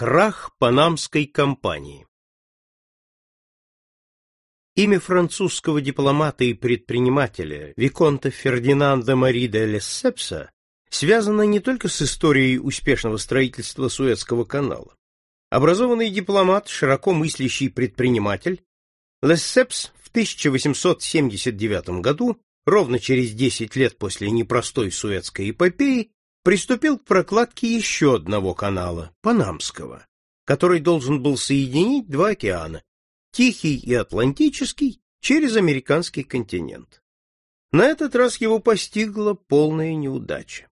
Крах Панамской компании Имя французского дипломата и предпринимателя Виконта Фердинанда Мари де Лессепса связано не только с историей успешного строительства Суэцкого канала. Образованный дипломат, широко мыслящий предприниматель, Лессепс в 1879 году, ровно через 10 лет после непростой Суэцкой эпопеи, приступил к прокладке еще одного канала, Панамского, который должен был соединить два океана, Тихий и Атлантический, через американский континент. На этот раз его постигла полная неудача.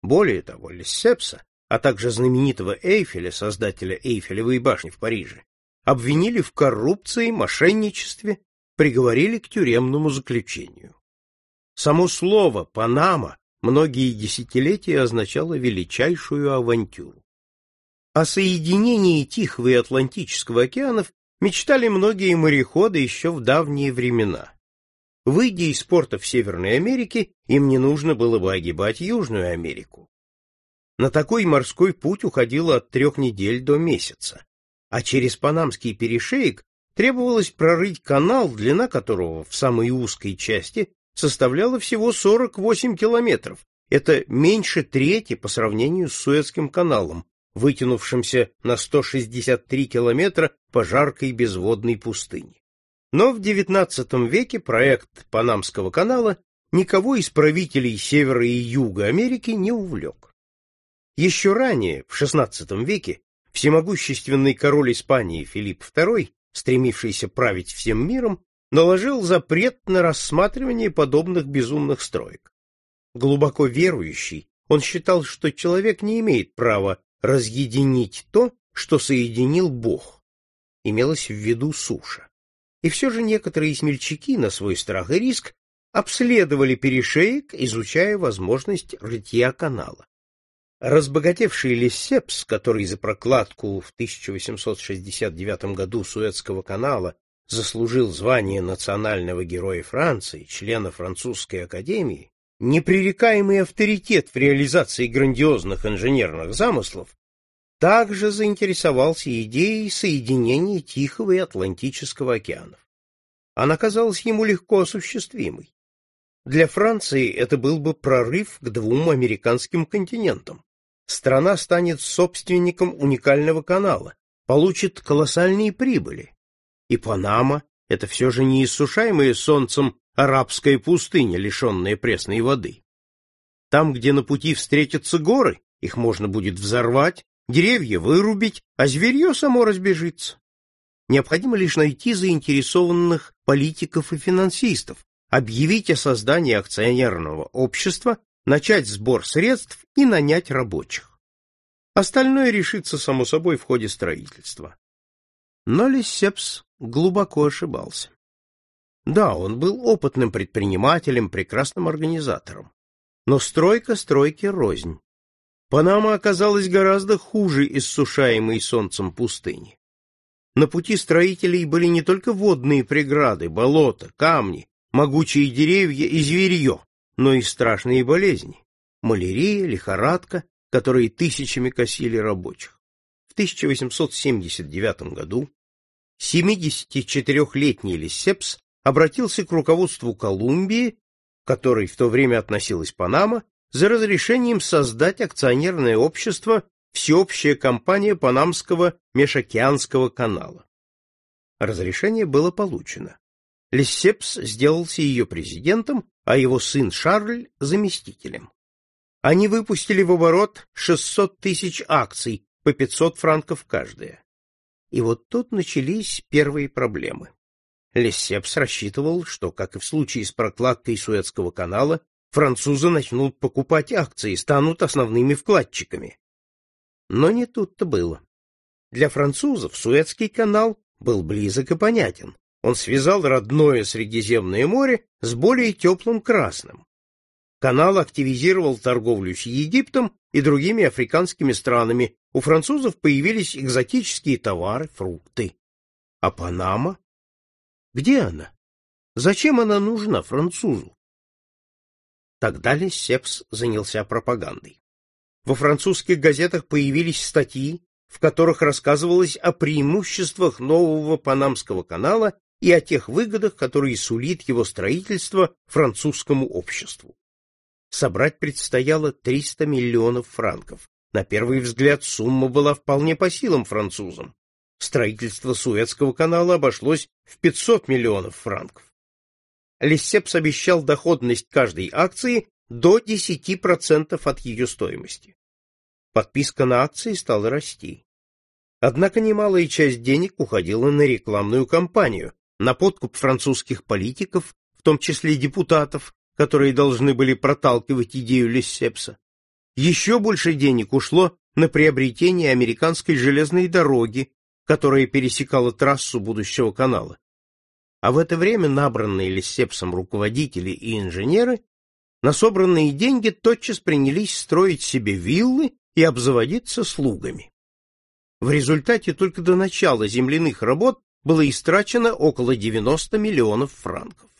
Более того, Лессепса, а также знаменитого Эйфеля, создателя Эйфелевой башни в Париже, обвинили в коррупции, мошенничестве, приговорили к тюремному заключению. Само слово «Панама» многие десятилетия означало величайшую авантюру. О соединении Тихого и Атлантического океанов мечтали многие мореходы еще в давние времена. Выйдя из портов Северной Америки, им не нужно было бы огибать Южную Америку. На такой морской путь уходило от трех недель до месяца, а через Панамский перешеек требовалось прорыть канал, длина которого в самой узкой части составляла всего 48 километров. Это меньше трети по сравнению с Суэцким каналом, вытянувшимся на 163 километра по жаркой безводной пустыне. Но в XIX веке проект Панамского канала никого из правителей Севера и Юга Америки не увлек. Еще ранее, в XVI веке, всемогущественный король Испании Филипп II, стремившийся править всем миром, наложил запрет на рассматривание подобных безумных строек. Глубоко верующий, он считал, что человек не имеет права разъединить то, что соединил Бог. Имелось в виду суша. И все же некоторые смельчаки на свой страх и риск обследовали перешеек, изучая возможность рытья канала. Разбогатевший Лессепс, который за прокладку в 1869 году Суэцкого канала заслужил звание национального героя Франции, члена французской академии, непререкаемый авторитет в реализации грандиозных инженерных замыслов, также заинтересовался идеей соединения Тихого и Атлантического океанов. Она казалась ему легко осуществимой. Для Франции это был бы прорыв к двум американским континентам. Страна станет собственником уникального канала, получит колоссальные прибыли. И Панама — это все же не иссушаемая солнцем арабская пустыня, лишенная пресной воды. Там, где на пути встретятся горы, их можно будет взорвать, деревья вырубить, а зверье само разбежится. Необходимо лишь найти заинтересованных политиков и финансистов, объявить о создании акционерного общества, начать сбор средств и нанять рабочих. Остальное решится само собой в ходе строительства. Но Лессепс глубоко ошибался. Да, он был опытным предпринимателем, прекрасным организатором. Но стройка стройки рознь. Панама оказалась гораздо хуже иссушаемой солнцем пустыни. На пути строителей были не только водные преграды, болота, камни, могучие деревья и зверье, но и страшные болезни — малярия, лихорадка, которые тысячами косили рабочих. В 1879 году 74-летний Лесепс обратился к руководству Колумбии, которой в то время относилась Панама, за разрешением создать акционерное общество Всеобщая компания Панамского межокеанского канала. Разрешение было получено. Лессепс сделался ее президентом, а его сын Шарль — заместителем. Они выпустили в оборот 600 тысяч акций по 500 франков каждая. И вот тут начались первые проблемы. Лессепс рассчитывал, что, как и в случае с прокладкой Суэцкого канала, французы начнут покупать акции, станут основными вкладчиками. Но не тут-то было. Для французов Суэцкий канал был близок и понятен. Он связал родное Средиземное море с более теплым Красным. Канал активизировал торговлю с Египтом и другими африканскими странами. У французов появились экзотические товары, фрукты. А Панама где она? Зачем она нужна французу? Тогда Лессепс занялся пропагандой. Во французских газетах появились статьи, в которых рассказывалось о преимуществах нового Панамского канала и о тех выгодах, которые сулит его строительство французскому обществу. Собрать предстояло 300 миллионов франков. На первый взгляд сумма была вполне по силам французам. Строительство Суэцкого канала обошлось в 500 миллионов франков. Лессепс обещал доходность каждой акции до 10% от ее стоимости. Подписка на акции стала расти. Однако немалая часть денег уходила на рекламную кампанию, на подкуп французских политиков, в том числе депутатов, которые должны были проталкивать идею Лессепса. Еще больше денег ушло на приобретение американской железной дороги, которая пересекала трассу будущего канала. А в это время набранные Лессепсом руководители и инженеры на собранные деньги тотчас принялись строить себе виллы и обзаводиться слугами. В результате только до начала земляных работ было истрачено около 90 миллионов франков.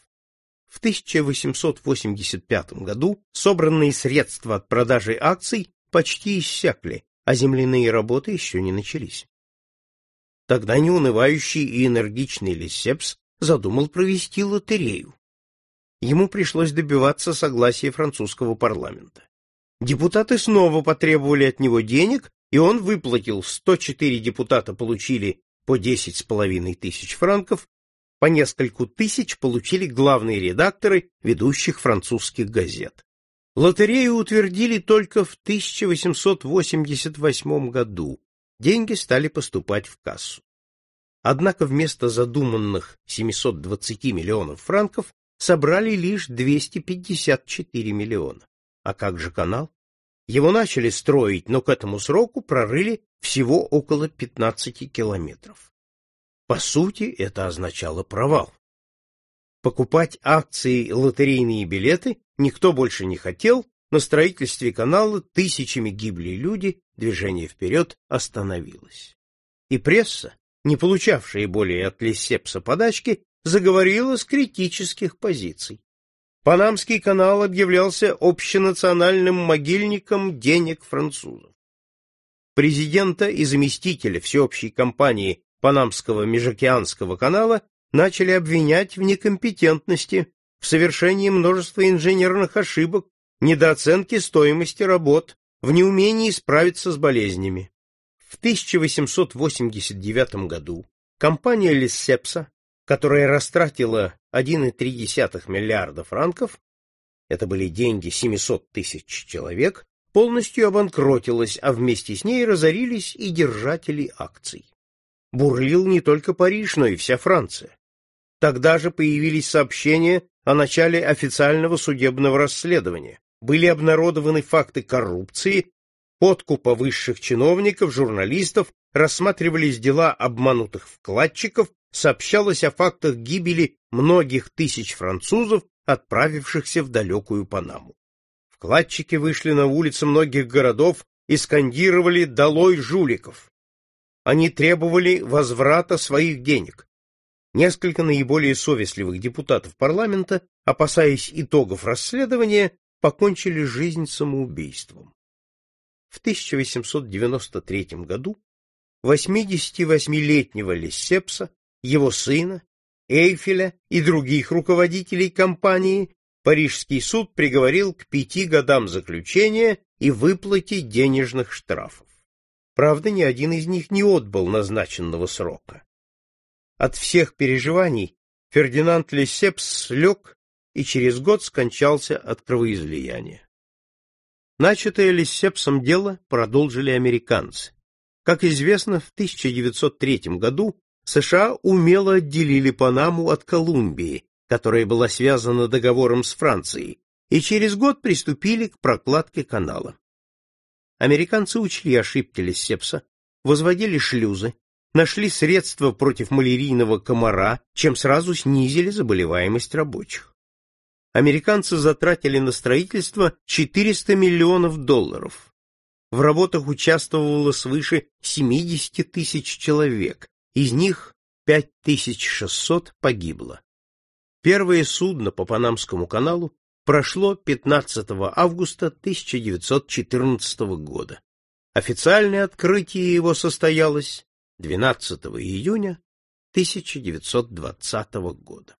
В 1885 году собранные средства от продажи акций почти иссякли, а земляные работы еще не начались. Тогда неунывающий и энергичный Лесепс задумал провести лотерею. Ему пришлось добиваться согласия французского парламента. Депутаты снова потребовали от него денег, и он выплатил 104 депутата получили по 10,5 тысяч франков, по нескольку тысяч получили главные редакторы ведущих французских газет. Лотерею утвердили только в 1888 году, деньги стали поступать в кассу. Однако вместо задуманных 720 миллионов франков собрали лишь 254 миллиона. А как же канал? Его начали строить, но к этому сроку прорыли всего около 15 километров. По сути, это означало провал. Покупать акции и лотерейные билеты никто больше не хотел, на строительстве канала тысячами гибли люди, движение вперед остановилось. И пресса, не получавшая более от Лессепса подачки, заговорила с критических позиций. Панамский канал объявлялся общенациональным могильником денег французов. Президента и заместителя всеобщей компании Панамского межокеанского канала начали обвинять в некомпетентности, в совершении множества инженерных ошибок недооценки стоимости работ, в неумении справиться с болезнями. В 1889 году компания Лиссепса, которая растратила 1,3 миллиарда франков, это были деньги 700 тысяч человек, полностью обанкротилась, а вместе с ней разорились и держатели акций. Бурлил не только Париж, но и вся Франция. Тогда же появились сообщения о начале официального судебного расследования были обнародованы факты коррупции, подкупа высших чиновников, журналистов, рассматривались дела обманутых вкладчиков, сообщалось о фактах гибели многих тысяч французов, отправившихся в далекую Панаму. Вкладчики вышли на улицы многих городов и скандировали «Долой жуликов!». Они требовали возврата своих денег. Несколько наиболее совестливых депутатов парламента, опасаясь итогов расследования, покончили жизнь самоубийством. В 1893 году 88-летнего Лессепса, его сына, Эйфеля и других руководителей компании Парижский суд приговорил к пяти годам заключения и выплате денежных штрафов. Правда, ни один из них не отбыл назначенного срока. От всех переживаний Фердинанд Лесепс слег и через год скончался от кровоизлияния. Начатое Лиссепсом дело продолжили американцы. Как известно, в 1903 году США умело отделили Панаму от Колумбии, которая была связана договором с Францией, и через год приступили к прокладке канала. Американцы учли ошибки Лиссепса, возводили шлюзы, нашли средства против малярийного комара, чем сразу снизили заболеваемость рабочих американцы затратили на строительство 400 миллионов долларов. В работах участвовало свыше 70 тысяч человек, из них 5600 погибло. Первое судно по Панамскому каналу прошло 15 августа 1914 года. Официальное открытие его состоялось 12 июня 1920 года.